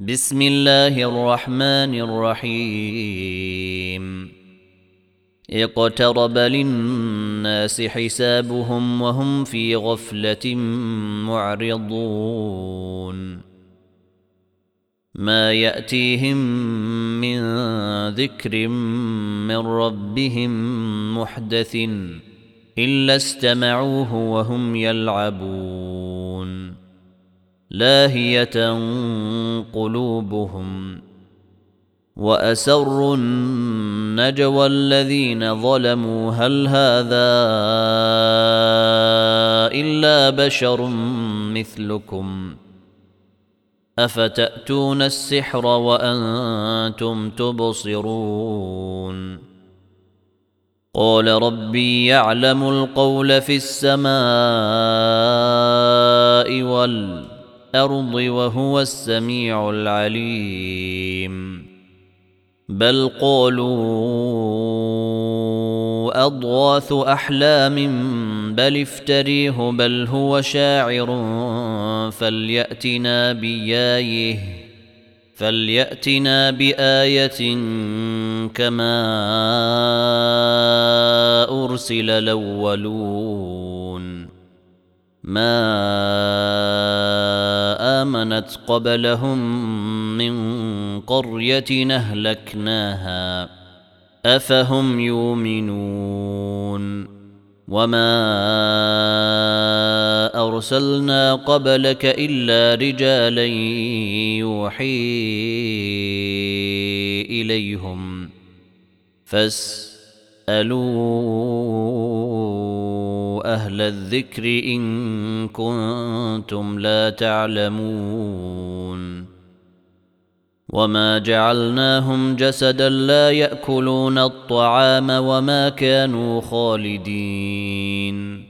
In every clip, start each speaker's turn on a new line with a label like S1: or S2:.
S1: بسم الله الرحمن الرحيم اقترب للناس حسابهم وهم في غفله معرضون ما ياتيهم من ذكر من ربهم محدث الا استمعوه وهم يلعبون لاهية قلوبهم وأسروا النجوى الذين ظلموا. هل هذا إلا بشر مثلكم؟ أفتأتون السحر وأنتم تبصرون؟ قال ربي يعلم القول في السماء والارض وهو السميع العليم. بل قالوا أضغاث أحلام بل افتريه بل هو شاعر فليأتنا بيايه فليأتنا بآية كما أرسل الأولون. ما امنت قبلهم من قرية أهلكناها. أفهم يؤمنون؟ وما أرسلنا قبلك إلا رجالا يوحي إليهم. فاسالوا أهل الذكر إن كنتم لا تعلمون وما جعلناهم جسدا لا يأكلون الطعام وما كانوا خالدين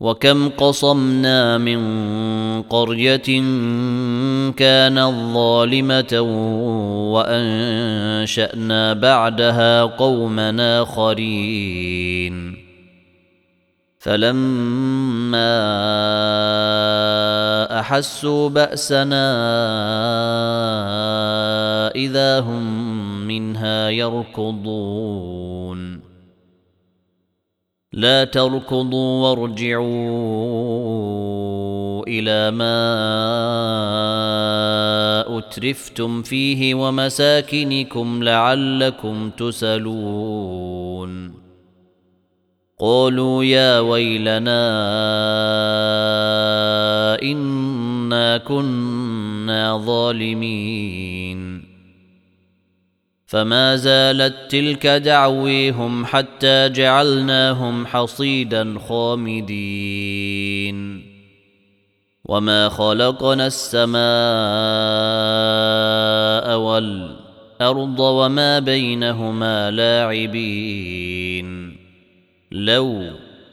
S1: وكم قصمنا من قرية كانت ظالمه وأنشأنا بعدها قوما آخرين. فلما أحسوا بأسنا إذا هم منها يركضون. لا تركضوا وارجعوا إلى ما أترفتم فيه ومساكنكم لعلكم تسلون قالوا يا ويلنا إنا كنا ظالمين. فما زالت تلك دعويهم حتى جعلناهم حصيدا خامدين. وما خلقنا السماء والأرض وما بينهما لاعبين. لو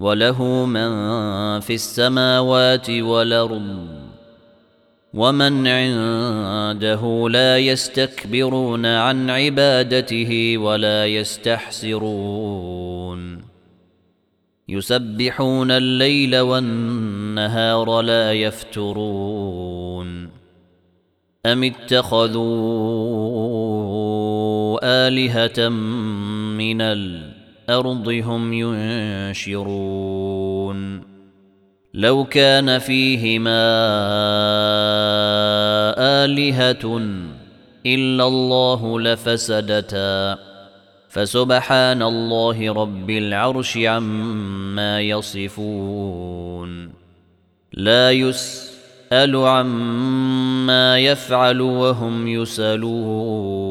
S1: وله من في السماوات والأرض ومن عنده لا يستكبرون عن عبادته ولا يستحسرون. يسبحون الليل والنهار لا يفترون. أم اتخذوا آلهة من الأرض هم ينشرون. لو كان فيهما آلهة إلا الله لفسدتا. فسبحان الله رب العرش عما يصفون. لا يسأل عما يفعل وهم يسألون.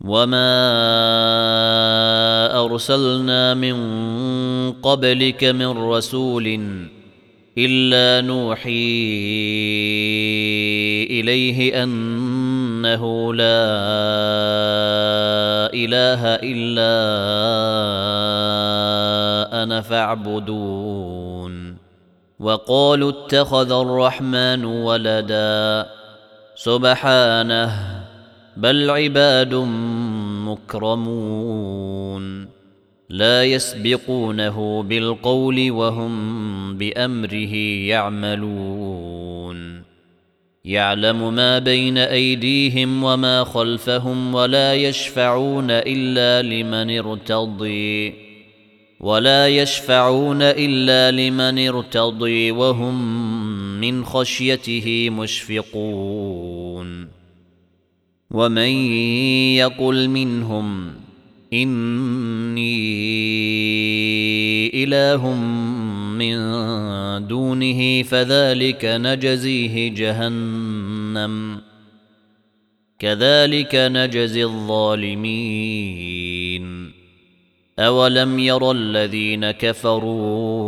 S1: وما ارسلنا من قبلك من رسول الا نوحي اليه انه لا اله الا أنا فاعبدون وقالوا اتخذ الرحمن ولدا سبحانه بل عباد مكرمون. لا يسبقونه بالقول وهم بأمره يعملون. يعلم ما بين أيديهم وما خلفهم ولا يشفعون إلا لمن ارتضي. ولا يشفعون إلا لمن ارتضي وهم من خشيته مشفقون. ومن يقل منهم اني اله من دونه فذلك نجزيه جهنم كذلك نجزي الظالمين اولم ير الذين كفروا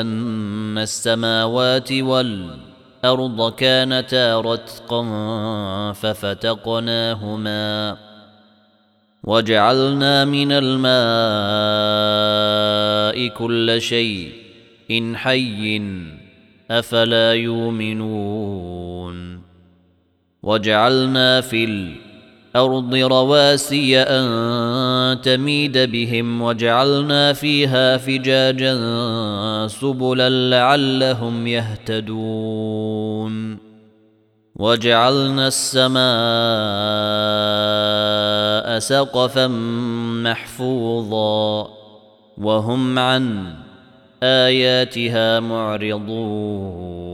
S1: ان السماوات والارض كانتا رتقا ففتقناهما وجعلنا من الماء كل شيء إن حي أفلا يؤمنون وجعلنا في الأرض رواسي أن تميد بهم وجعلنا فيها فجاجا سبلا لعلهم يهتدون. وجعلنا السماء سقفا محفوظا وهم عن آياتها معرضون.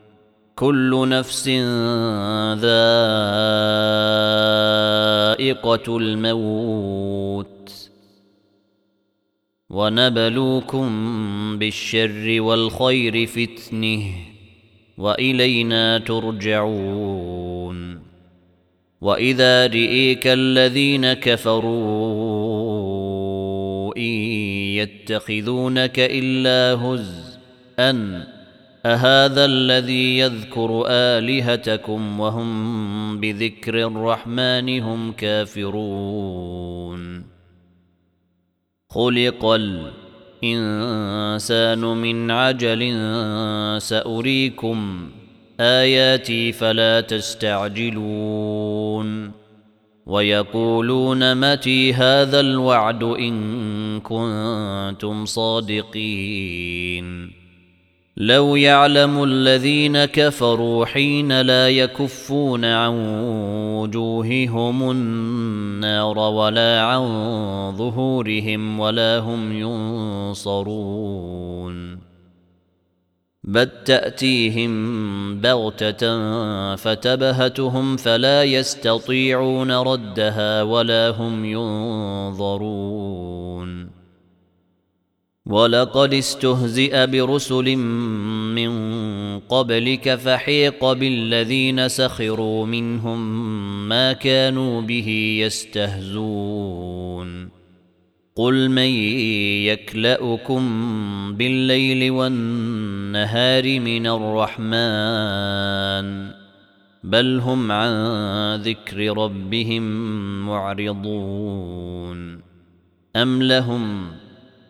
S1: كل نفس ذائقة الموت. ونبلوكم بالشر والخير فتنه وإلينا ترجعون. وإذا رئيك الذين كفروا إن يتخذونك إلا هزءا أهذا الذي يذكر آلهتكم وهم بذكر الرحمن هم كافرون؟ خلق الإنسان من عجل سأريكم آياتي فلا تستعجلون. ويقولون متي هذا الوعد إن كنتم صادقين؟ لو يعلم الذين كفروا حين لا يكفون عن وجوههم النار ولا عن ظهورهم ولا هم ينصرون. بل تاتيهم بغته فتبهتهم فلا يستطيعون ردها ولا هم ينظرون. ولقد استهزئ برسل من قبلك فحيق بالذين سخروا منهم ما كانوا به يستهزون. قل من يكلأكم بالليل والنهار من الرحمن بل هم عن ذكر ربهم معرضون. أم لهم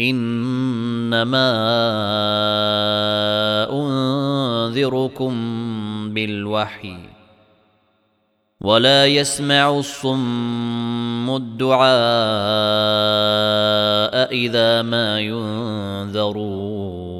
S1: إنما أنذركم بالوحي ولا يسمع الصم الدعاء إذا ما ينذرون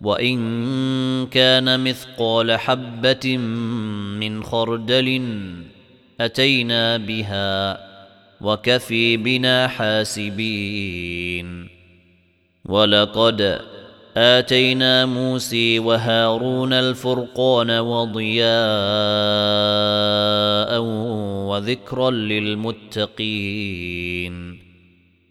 S1: وإن كان مثقال حبة من خردل أتينا بها وكفي بنا حاسبين. ولقد آتينا موسى وهارون الفرقان وضياء وذكرا للمتقين.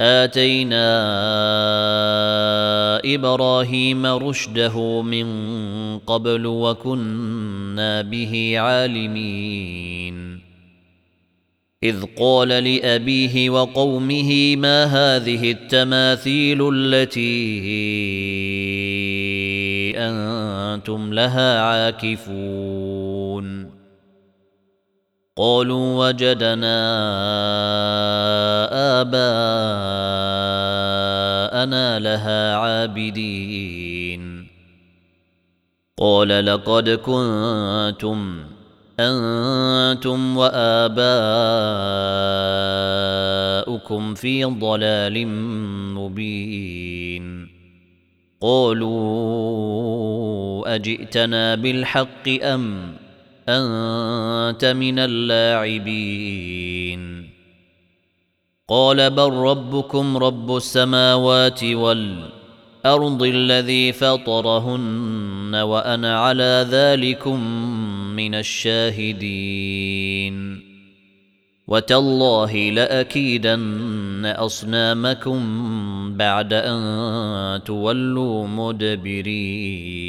S1: آتينا إبراهيم رشده من قبل وكنا به عالمين. إذ قال لأبيه وقومه ما هذه التماثيل التي أنتم لها عاكفون؟ قالوا وجدنا آباءنا لها عابدين. قال لقد كنتم أنتم وآباؤكم في ضلال مبين. قالوا أجئتنا بالحق أم أنت من اللاعبين. قال بل ربكم رب السماوات والأرض الذي فطرهن وأنا على ذلكم من الشاهدين. وتالله لأكيدن أصنامكم بعد أن تولوا مدبرين.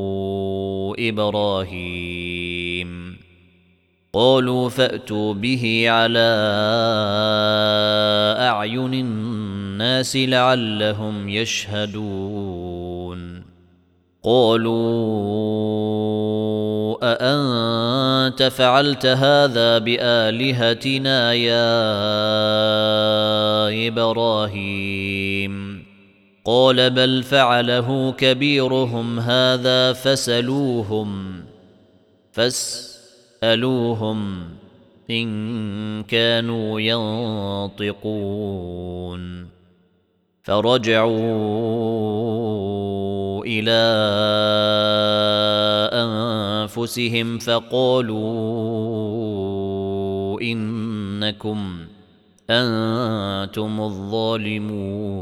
S1: إبراهيم. قالوا فأتوا به على أعين الناس لعلهم يشهدون. قالوا أأنت فعلت هذا بآلهتنا يا إبراهيم؟ قال بل فعله كبيرهم هذا فسلوهم فس فاسألوهم إن كانوا ينطقون. فرجعوا إلى أنفسهم فقالوا إنكم أنتم الظالمون.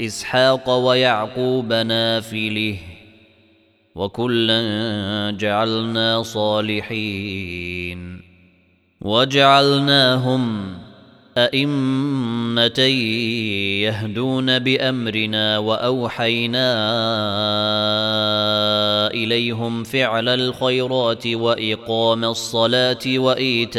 S1: إسحاق ويعقوب نافله وكلا جعلنا صالحين وجعلناهم أئمة يهدون بأمرنا وأوحينا إليهم فعل الخيرات وإقام الصلاة وإيتاء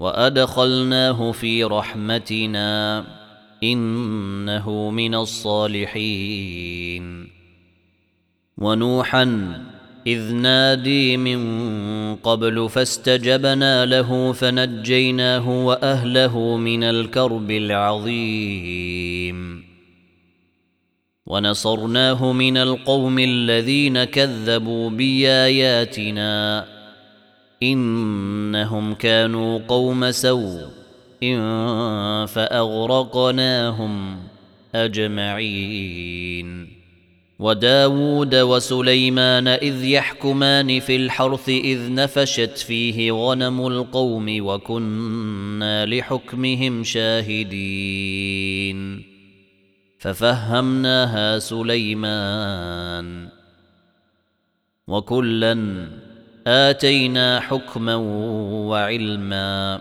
S1: وادخلناه في رحمتنا انه من الصالحين ونوحا اذ نادي من قبل فاستجبنا له فنجيناه واهله من الكرب العظيم ونصرناه من القوم الذين كذبوا باياتنا إنهم كانوا قوم سوء فأغرقناهم أجمعين. وداود وسليمان إذ يحكمان في الحرث إذ نفشت فيه غنم القوم وكنا لحكمهم شاهدين. ففهمناها سليمان. وكلا آتينا حكما وعلما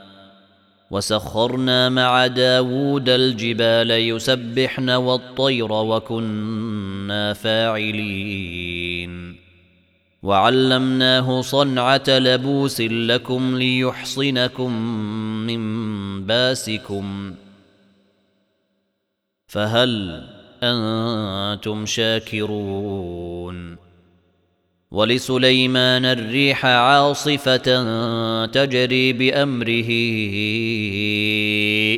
S1: وسخرنا مع داود الجبال يسبحن والطير وكنا فاعلين. وعلمناه صنعة لبوس لكم ليحصنكم من باسكم. فهل أنتم شاكرون؟ ولسليمان الريح عاصفة تجري بأمره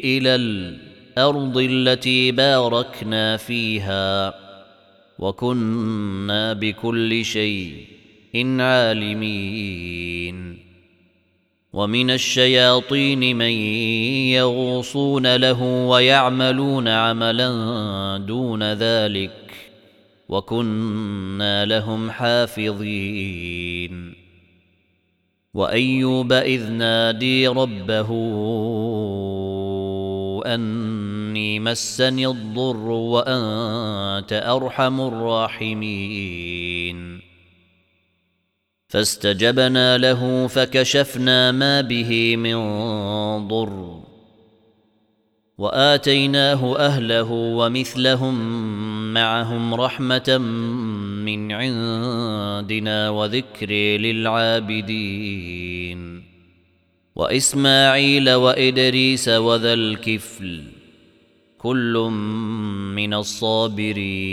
S1: إلى الأرض التي باركنا فيها وكنا بكل شيء إن عالمين. ومن الشياطين من يغوصون له ويعملون عملا دون ذلك وكنا لهم حافظين. وأيوب إذ نادي ربه أني مسني الضر وأنت أرحم الراحمين. فاستجبنا له فكشفنا ما به من ضر. وآتيناه أهله ومثلهم معهم رحمة من عندنا وذكر للعابدين. وإسماعيل وإدريس وذا الكفل كل من الصابرين.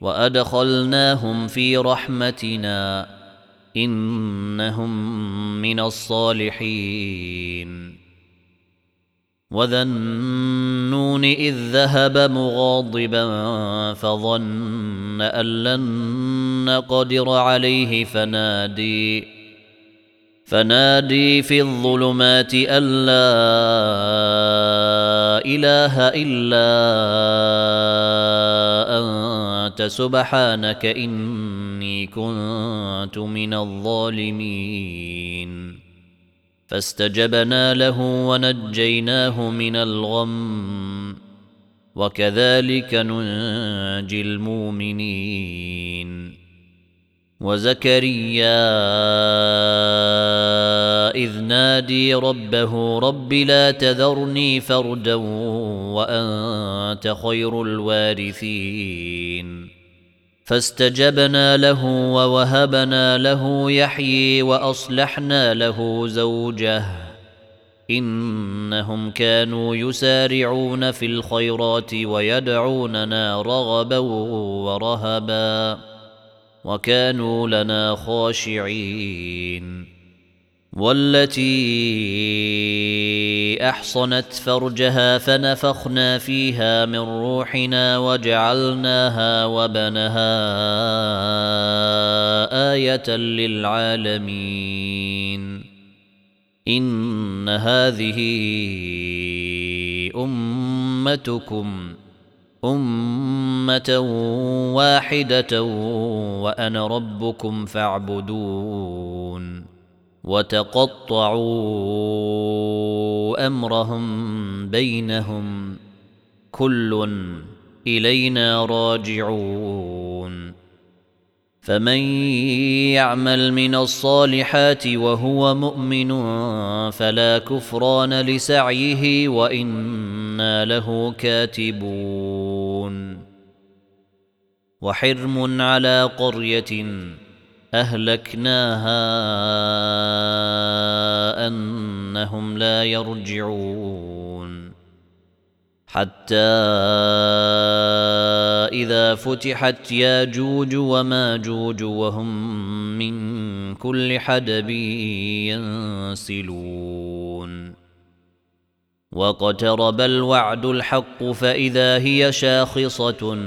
S1: وأدخلناهم في رحمتنا إنهم من الصالحين. وذا النون إذ ذهب مغاضبا فظن أن لن نقدر عليه فنادي فنادي في الظلمات أن لا إله إلا أنت سبحانك إني كنت من الظالمين. فاستجبنا له ونجيناه من الغم. وكذلك ننجي المؤمنين. وزكريا إذ نادي ربه رب لا تذرني فردا وأنت خير الوارثين. فاستجبنا له ووهبنا له يحيي وأصلحنا له زوجه. إنهم كانوا يسارعون في الخيرات ويدعوننا رغبا ورهبا. وكانوا لنا خاشعين. والتي أحصنت فرجها فنفخنا فيها من روحنا وجعلناها وبنها آية للعالمين. إن هذه أمتكم أمة واحدة وأنا ربكم فاعبدون. وتقطعوا أمرهم بينهم كل إلينا راجعون. فمن يعمل من الصالحات وهو مؤمن فلا كفران لسعيه وإنا له كاتبون. وحرم على قرية أهلكناها أنهم لا يرجعون. حتى إذا فتحت ياجوج وماجوج وهم من كل حدب ينسلون. واقترب الوعد الحق فإذا هي شاخصة.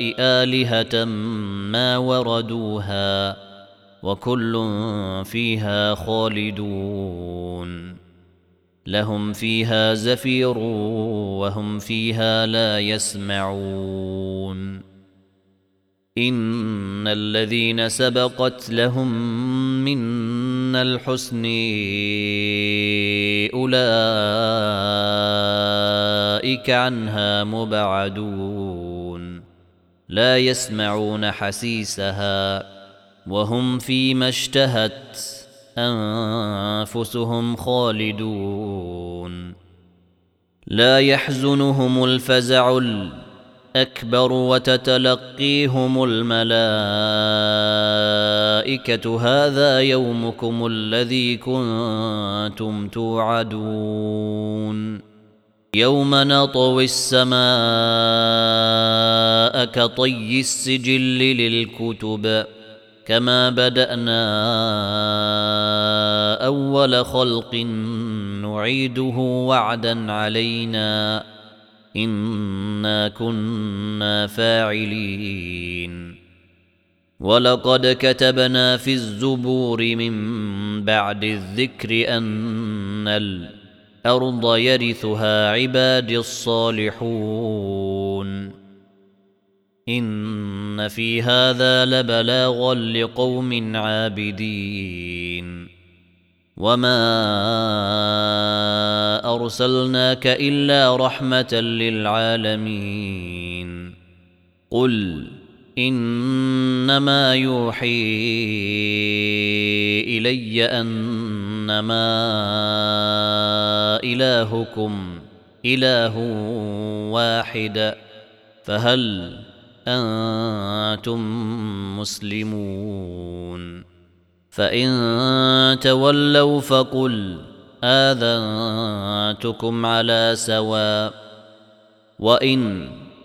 S1: آلهة ما وردوها وكل فيها خالدون. لهم فيها زفير وهم فيها لا يسمعون. إن الذين سبقت لهم منا الحسن أولئك عنها مبعدون. لا يسمعون حسيسها وهم فيما اشتهت أنفسهم خالدون. لا يحزنهم الفزع الأكبر وتتلقيهم الملائكة. هذا يومكم الذي كنتم توعدون. يوم نطوي السماء كطي السجل للكتب كما بدأنا أول خلق نعيده وعدا علينا إنا كنا فاعلين. ولقد كتبنا في الزبور من بعد الذكر أن الأرض يرثها عبادي الصالحون. إن في هذا لبلاغا لقوم عابدين. وما أرسلناك إلا رحمة للعالمين. قل إنما يوحي إلي أنما إلهكم إله واحد فهل أنتم مسلمون؟ فإن تولوا فقل آذنتكم على سواء وإن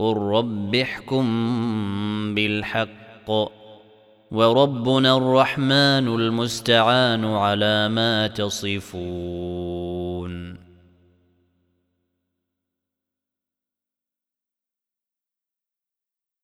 S1: قل رب احكم بالحق وربنا الرحمن المستعان على ما تصفون